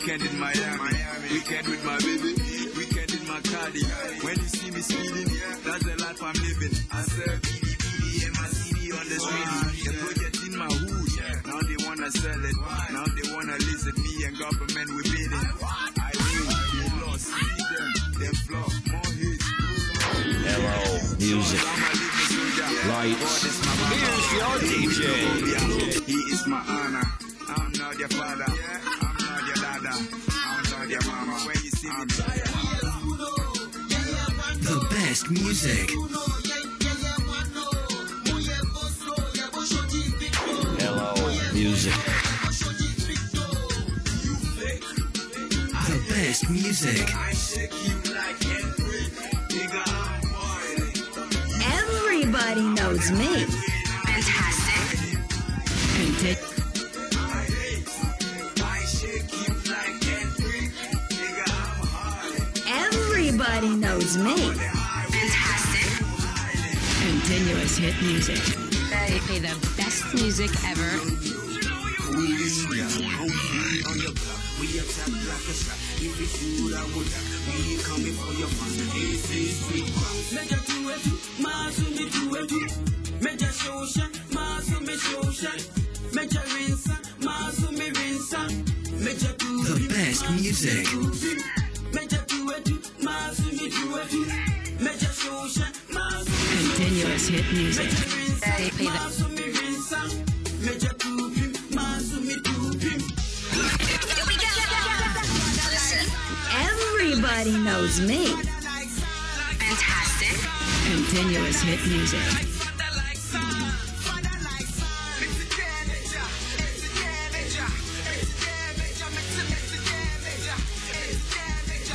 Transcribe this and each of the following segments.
Weekend in Miami, weekend with my baby, weekend in my cardi. When you see me speeding, that's the life I'm living. I said, BD, BD, and my CD on the street. The project in my hood, now they wanna sell it. Now they wanna listen me and government, we beat it. I win, they lost, them, they flop, more hits. Hello, music. Lights. Here's your DJ. He is my honor. I'm not your father. Best music. Hello, music. The best music. I shake you like Henry. Nigga, I'm boiling. Everybody knows me. Fantastic. Conti- I hate. I shake you like Henry. Nigga, I'm hard. Everybody knows me. Fantastic. continuous hit music. They play the best music ever. The best music. Continuous hit music. They play the Everybody knows me. Fantastic. Continuous hit music.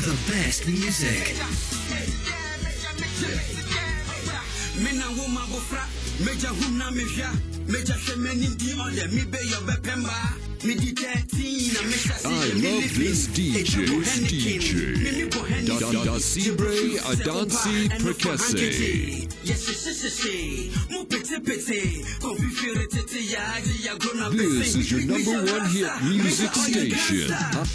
The best music. Mena wo ma bofra, meja hum na mehwa, meja hwɛ m'anim di ɔdɛ, mebɛyɛ ɔbɛpɛmba. Medi 13 na mehyɛ se I yɛ me love this living. DJ, Ɛgya bɔ DJ. mimi bɔ Heineken. Da- da- da- Sibre Sɛ Adansi ɔpa ɛno fa Prekese. hankete. Yɛhyehyɛhyehyɛ, mo petepete, kɔmfifiri tete, yɛagye yɛagoro na This is your number one hit music station. gangster.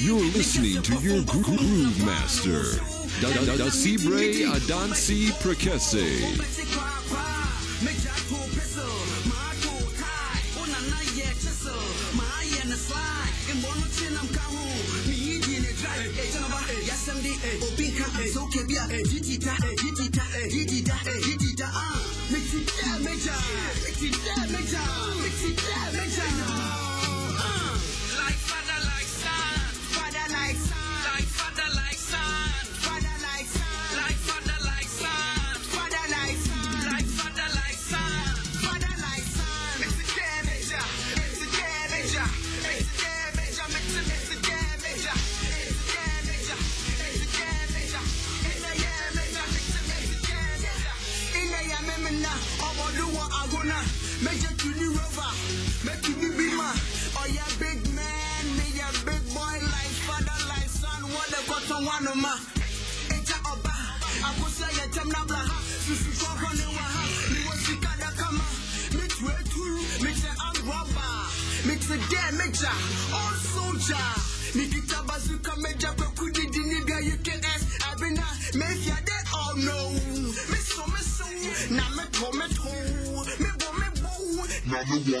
You're listening to your gro- groove master, Da Da Da Sibre Adansi Prekese. Major to the rover, make to the bima. Oh yeah, big man, me a big boy like father, like son, what the cotton one of ma. Eja oba, abusa ya jamna blaha, susu kwa kone waha, mi wasika kama, mi tue turu, mi te angwaba, mi te damager, all soldier. So yeah,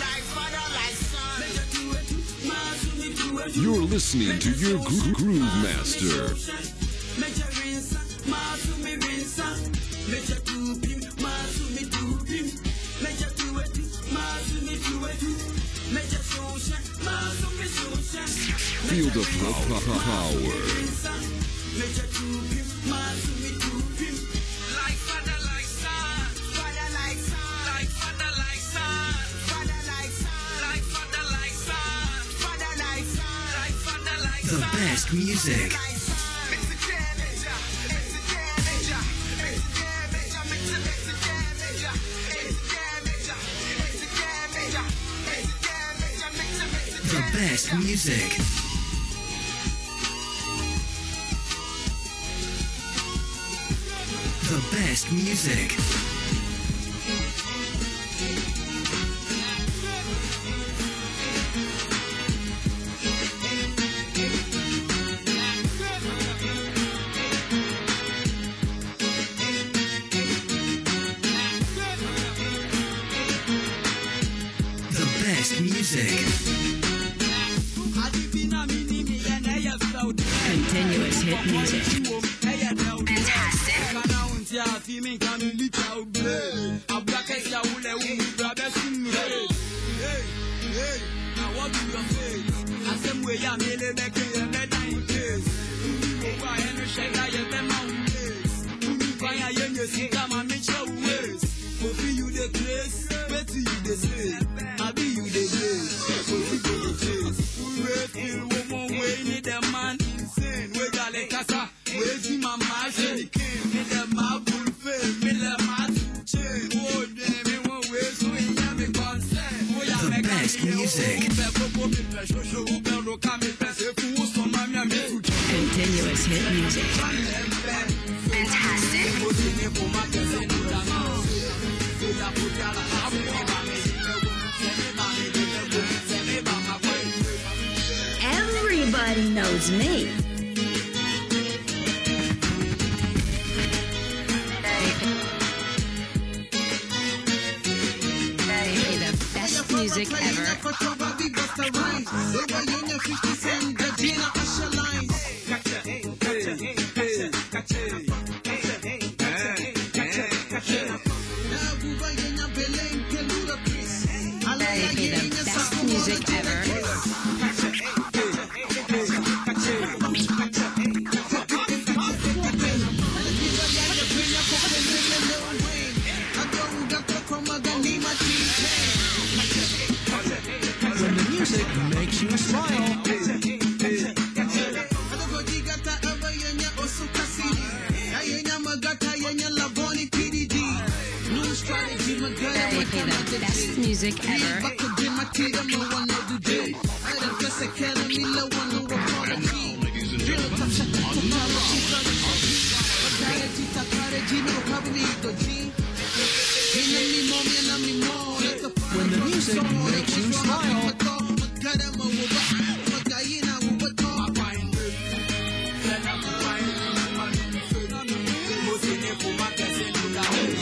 like father like son. You're listening to your gro- groove master. Meja rinsa, ma best music. The best music. The best music. Continuous hit music. Fantastic. Best music. Continuous hit music. Fantastic. Everybody knows me. Music ever. Music ever. When the music makes you smile.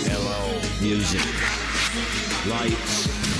Hello, music. Lights.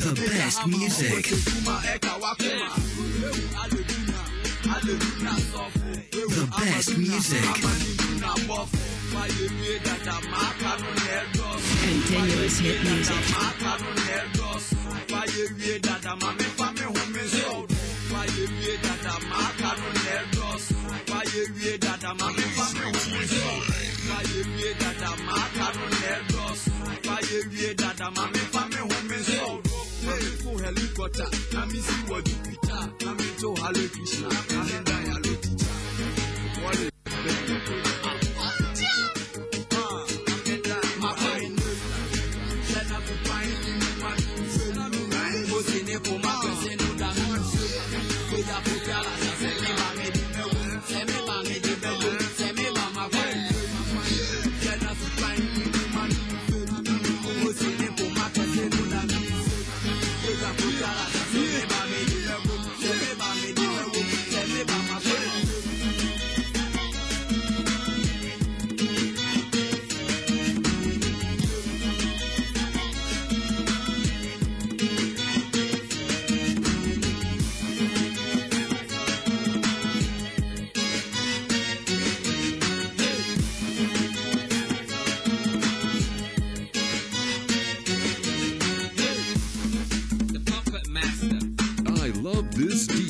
The best music. The best music. Continuous hit music. I love this DJ's DJ. Da da da Cibre Adansi Prekese.